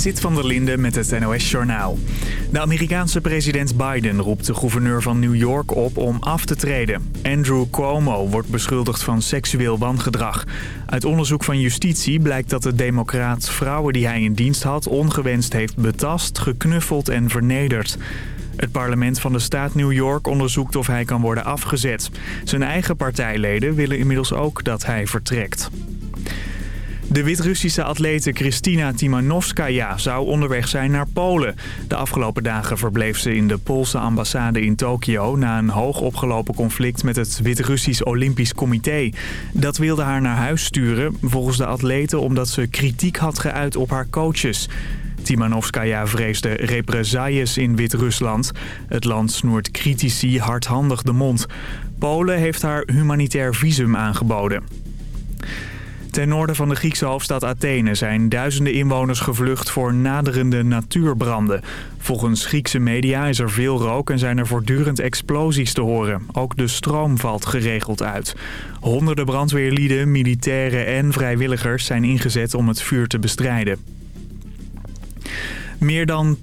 Sit van der Linde met het NOS-journaal. De Amerikaanse president Biden roept de gouverneur van New York op om af te treden. Andrew Cuomo wordt beschuldigd van seksueel wangedrag. Uit onderzoek van justitie blijkt dat de democraat vrouwen die hij in dienst had... ongewenst heeft betast, geknuffeld en vernederd. Het parlement van de staat New York onderzoekt of hij kan worden afgezet. Zijn eigen partijleden willen inmiddels ook dat hij vertrekt. De Wit-Russische atlete Kristina Timanovskaya zou onderweg zijn naar Polen. De afgelopen dagen verbleef ze in de Poolse ambassade in Tokio... na een hoog opgelopen conflict met het Wit-Russisch Olympisch Comité. Dat wilde haar naar huis sturen, volgens de atlete omdat ze kritiek had geuit op haar coaches. Timanovskaya vreesde represailles in Wit-Rusland. Het land snoert critici hardhandig de mond. Polen heeft haar humanitair visum aangeboden. Ten noorden van de Griekse hoofdstad Athene zijn duizenden inwoners gevlucht voor naderende natuurbranden. Volgens Griekse media is er veel rook en zijn er voortdurend explosies te horen. Ook de stroom valt geregeld uit. Honderden brandweerlieden, militairen en vrijwilligers zijn ingezet om het vuur te bestrijden. Meer dan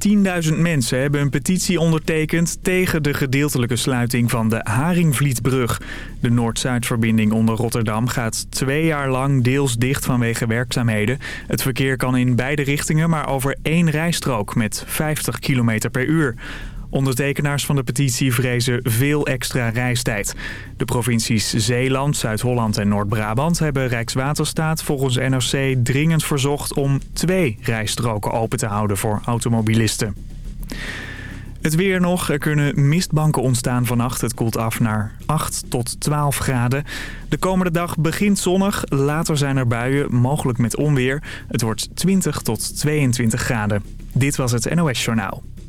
10.000 mensen hebben een petitie ondertekend tegen de gedeeltelijke sluiting van de Haringvlietbrug. De Noord-Zuidverbinding onder Rotterdam gaat twee jaar lang deels dicht vanwege werkzaamheden. Het verkeer kan in beide richtingen maar over één rijstrook met 50 km per uur. Ondertekenaars van de petitie vrezen veel extra reistijd. De provincies Zeeland, Zuid-Holland en Noord-Brabant hebben Rijkswaterstaat volgens NRC dringend verzocht om twee rijstroken open te houden voor automobilisten. Het weer nog. Er kunnen mistbanken ontstaan vannacht. Het koelt af naar 8 tot 12 graden. De komende dag begint zonnig. Later zijn er buien, mogelijk met onweer. Het wordt 20 tot 22 graden. Dit was het NOS Journaal.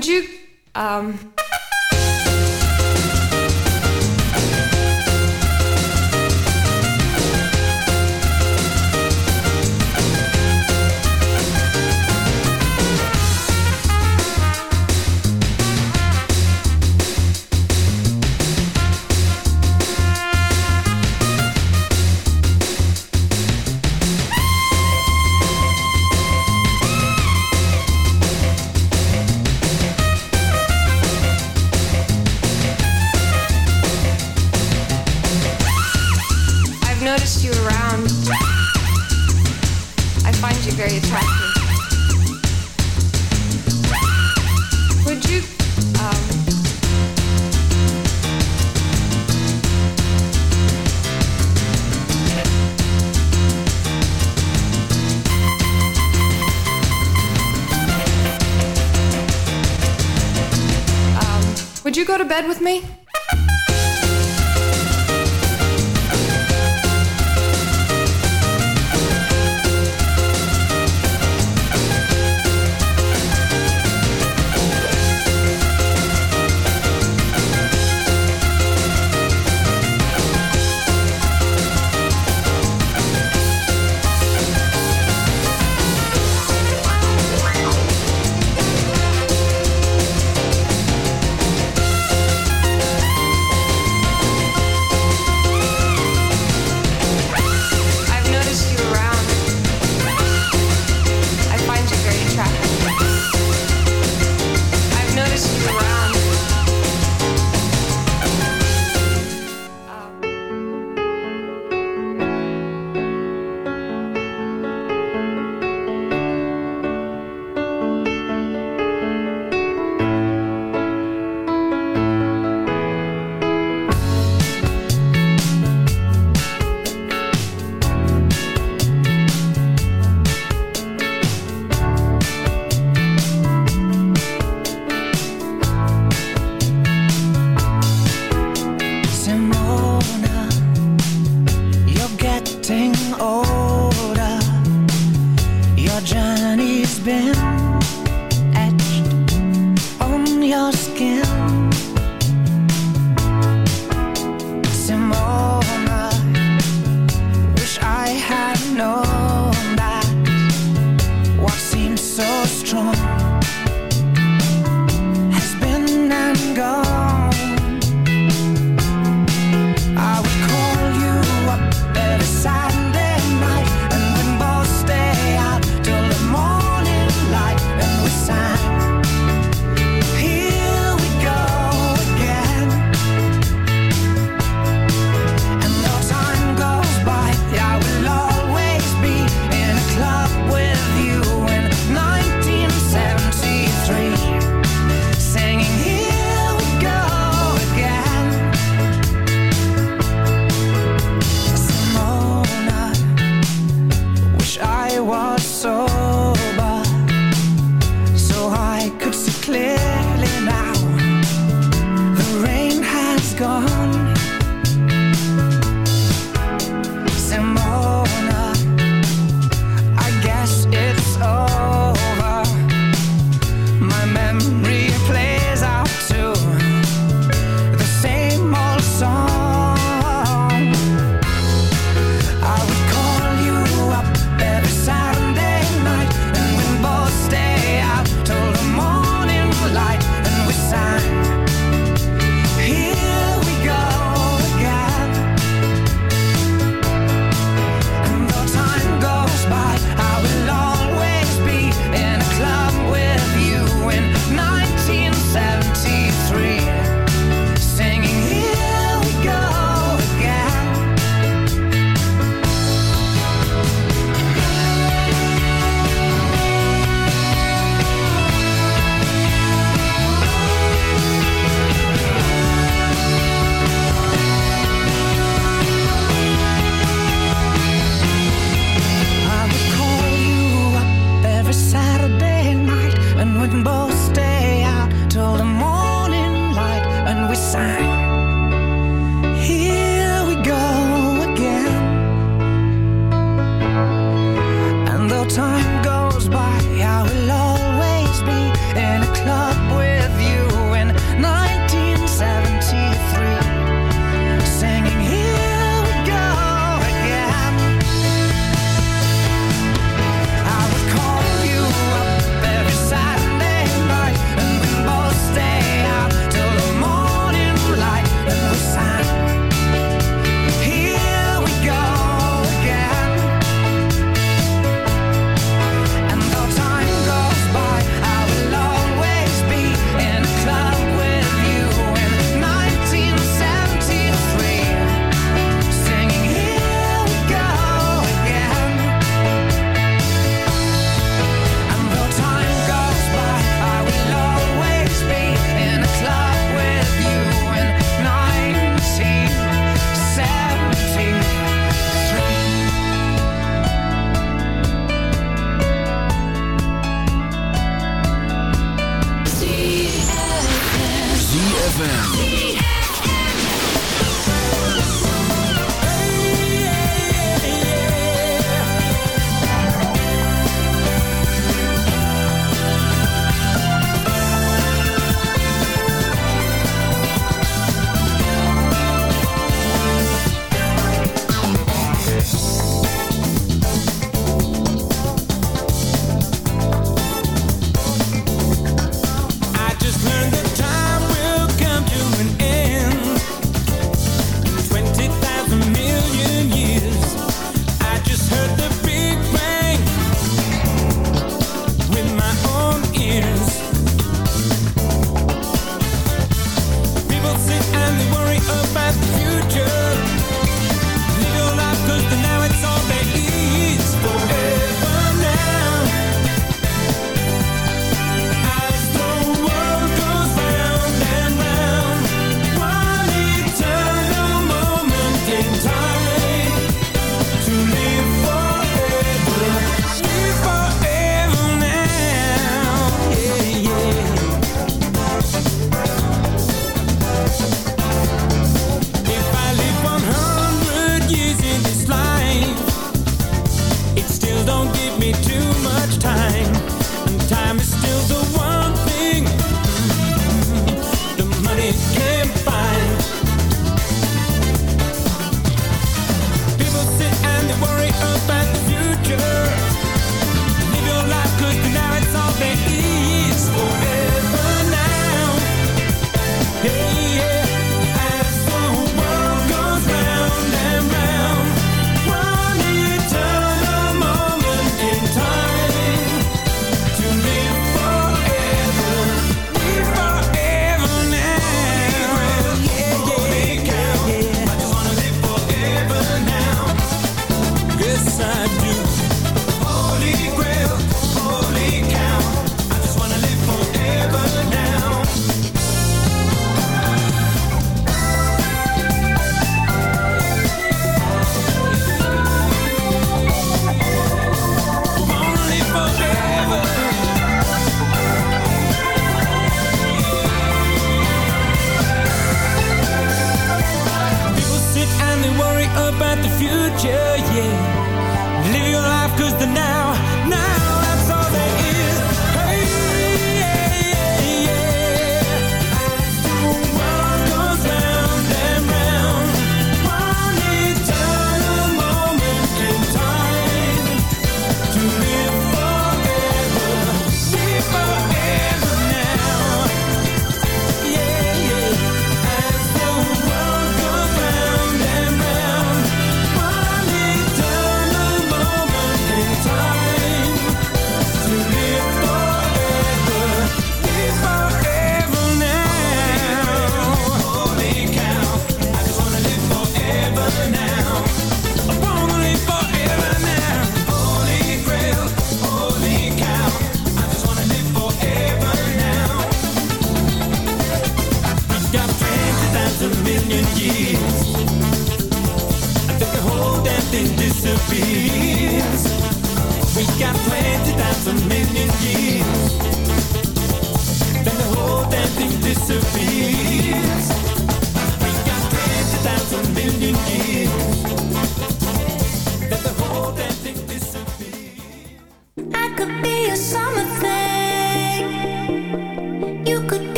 Could you um, go to bed with me? 说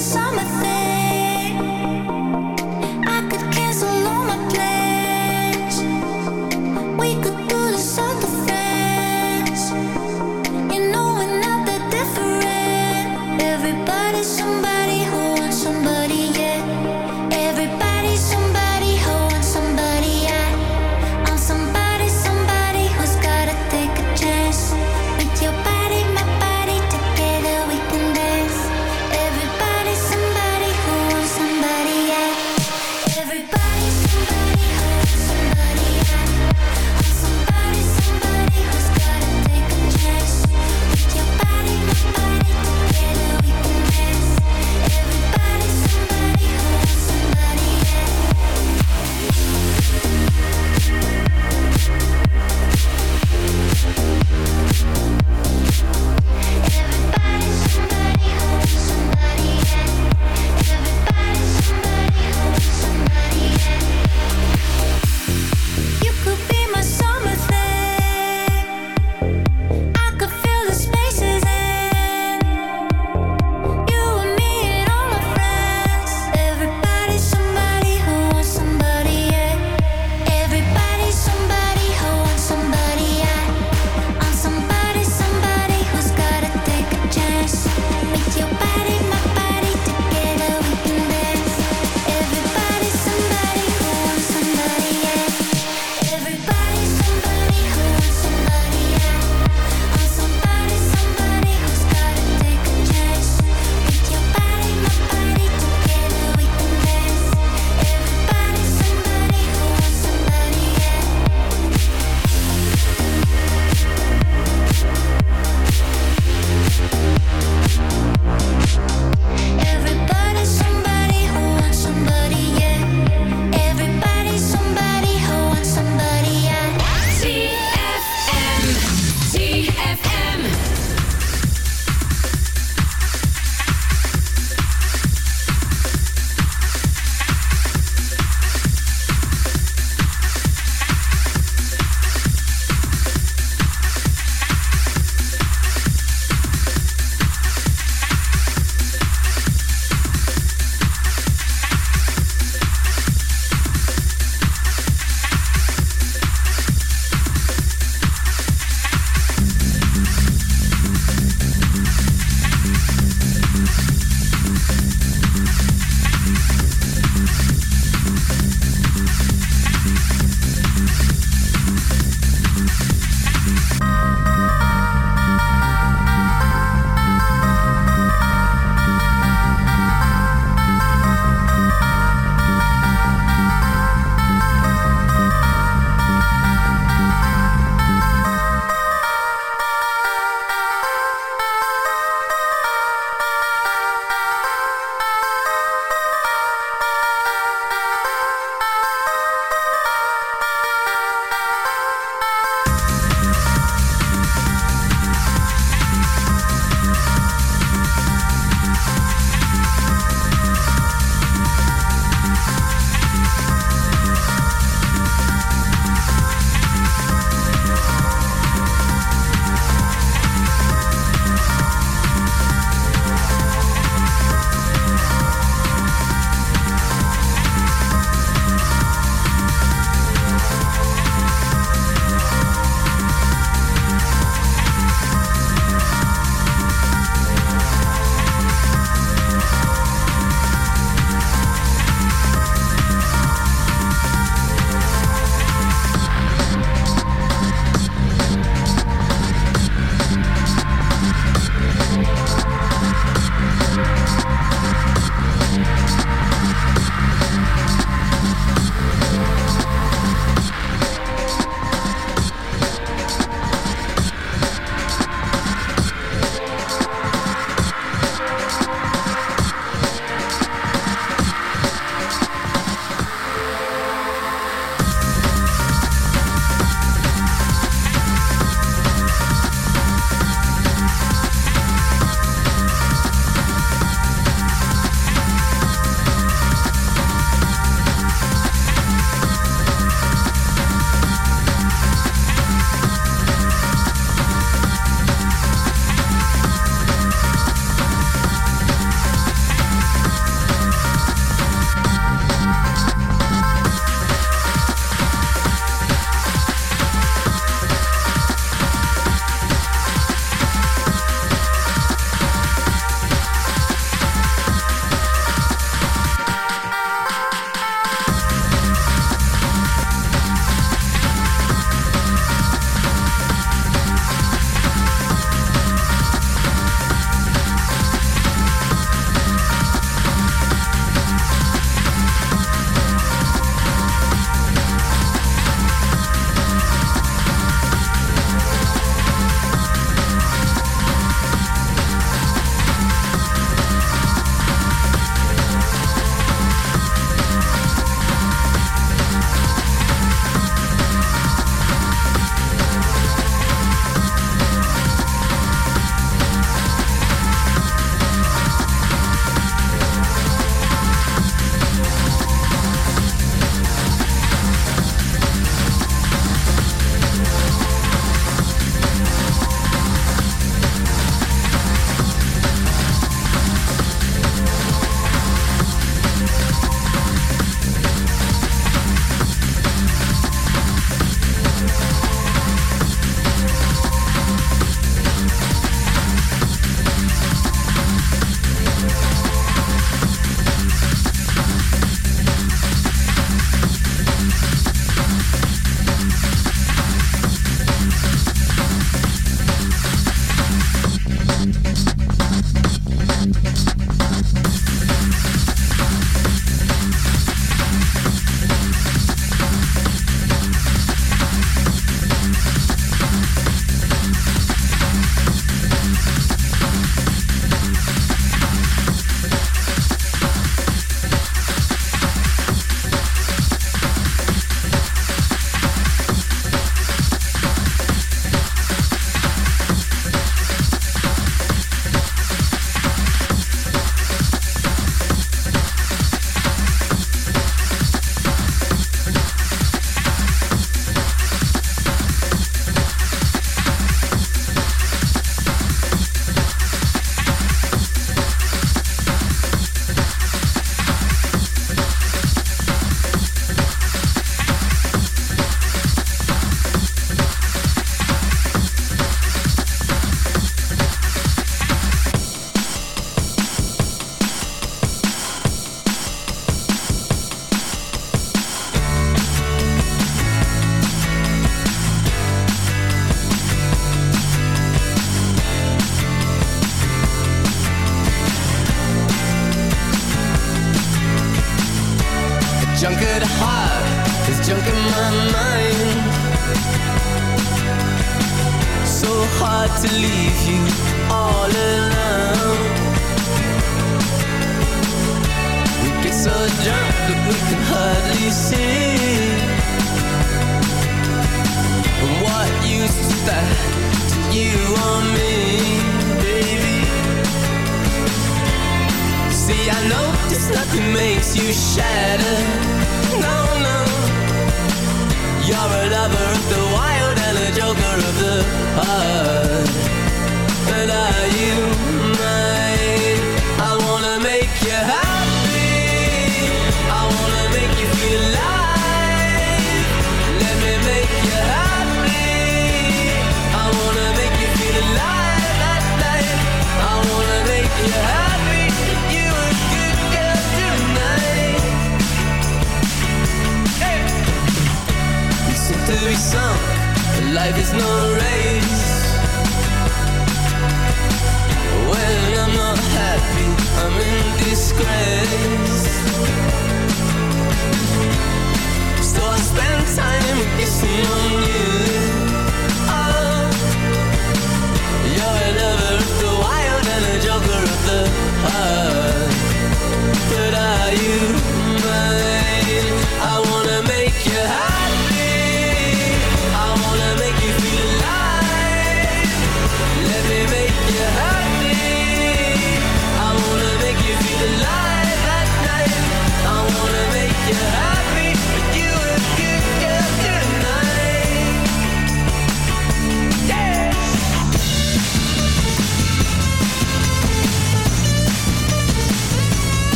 summer thing.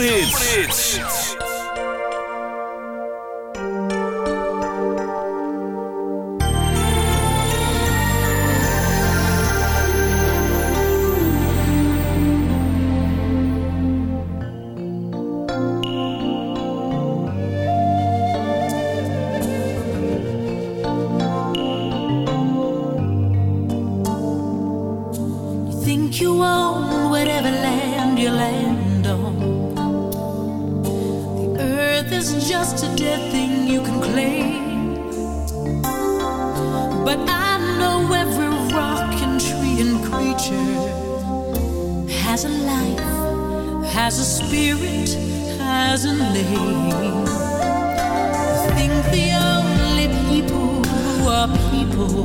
You think you own whatever land you land on. Faith is just a dead thing you can claim. But I know every rock and tree and creature has a life, has a spirit, has a name. Think the only people who are people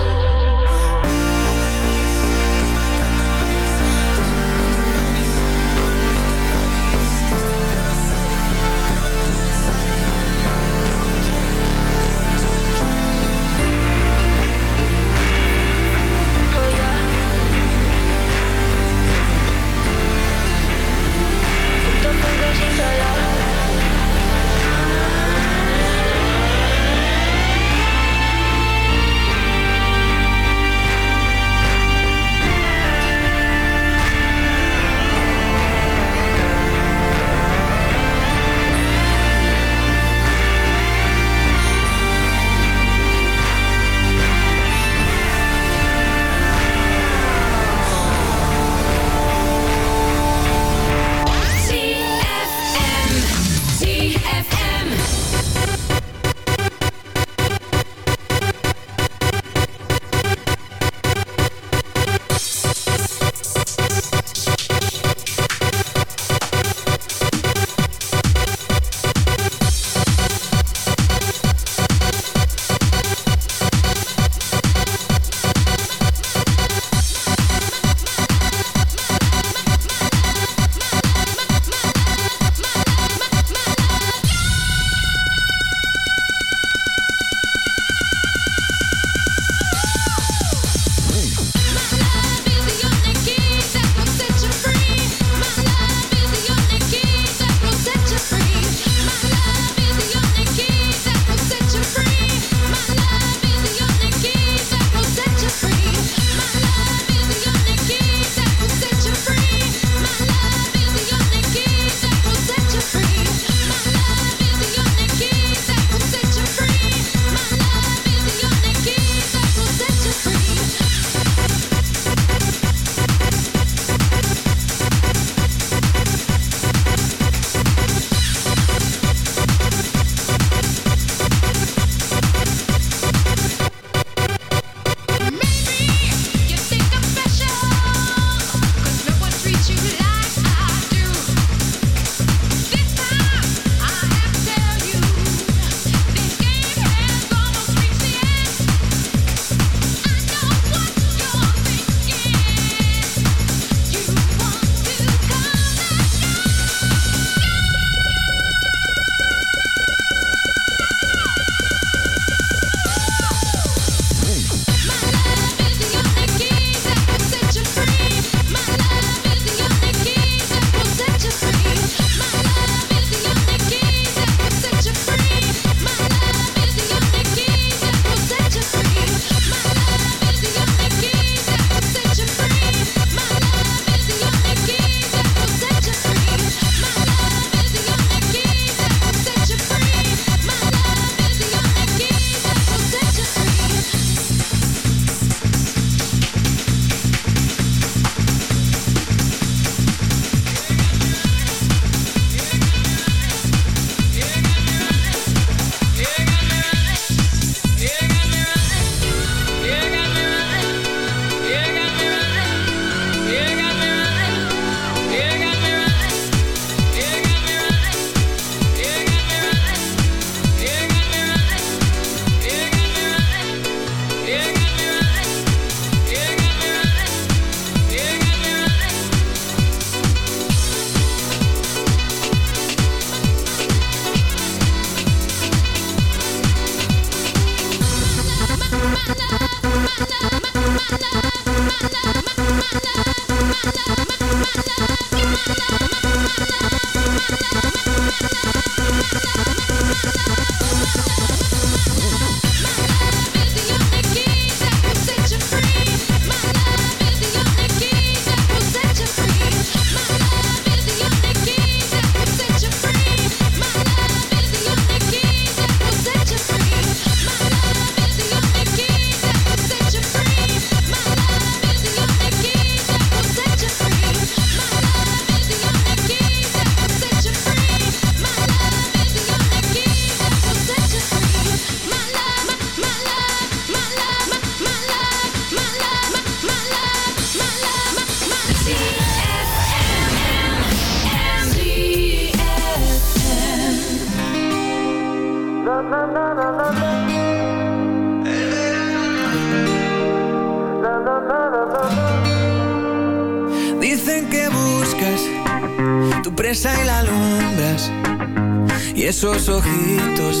esos ojitos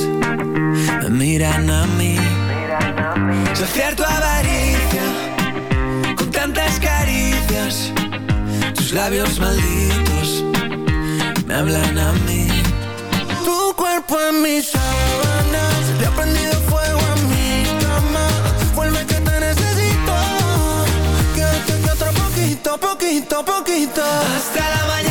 me miran a mí. Saciar tu avaricia con tantas caricias. Tus labios malditos me hablan a mí. Tu cuerpo en mis sábanas le ha prendido fuego a mi cama. Vuelve que te necesito. Que, que, que otro poquito, poquito, poquito. Hasta la mañana.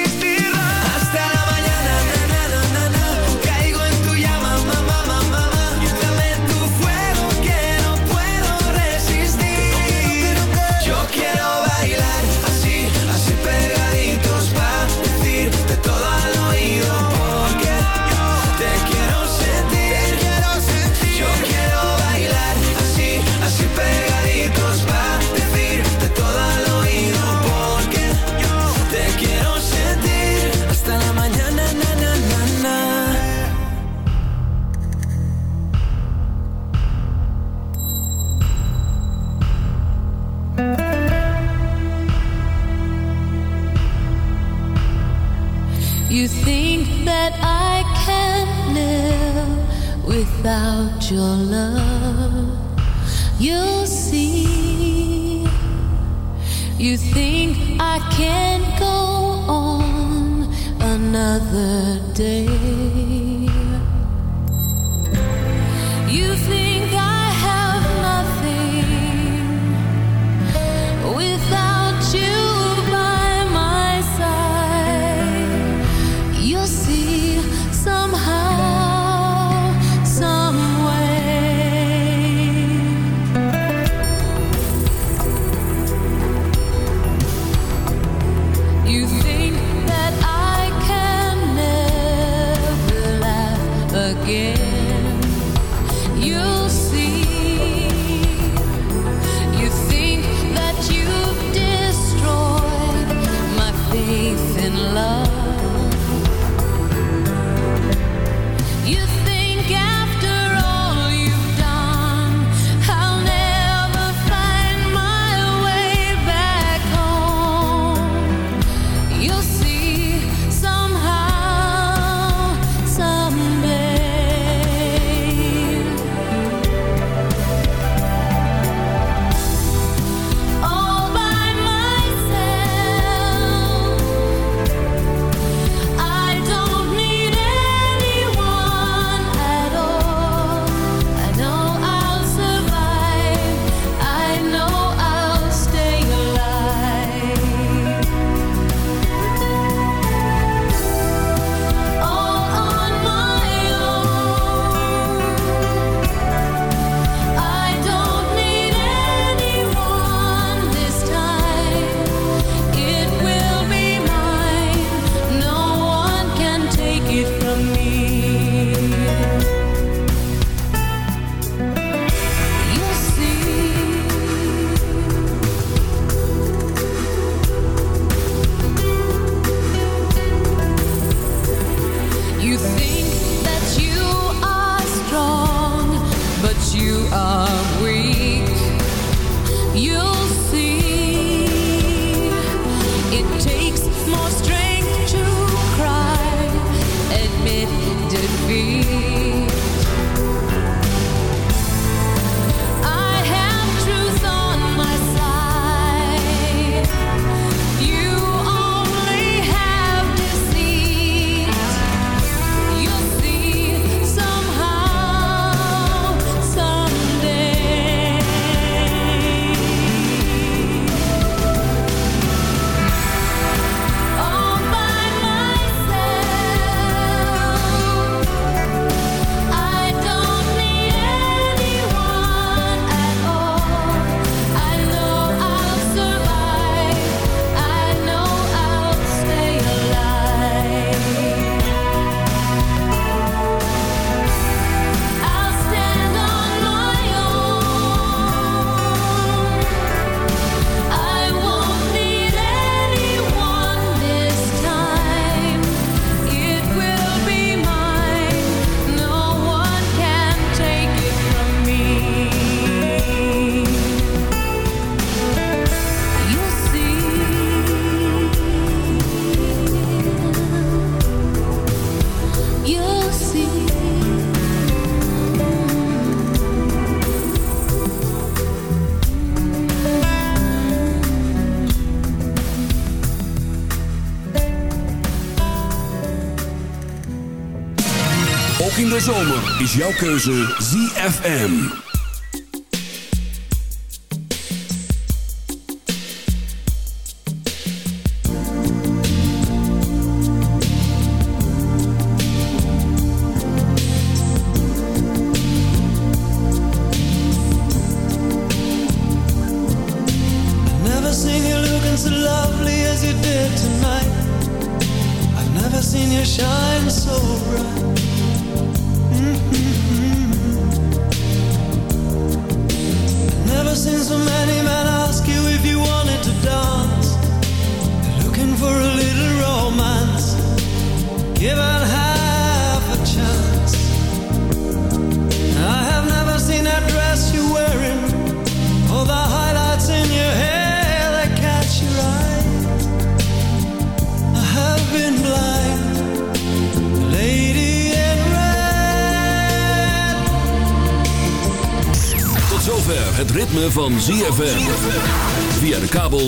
your love, you'll see. You think I can go on another day. is jouw keuze ZFM.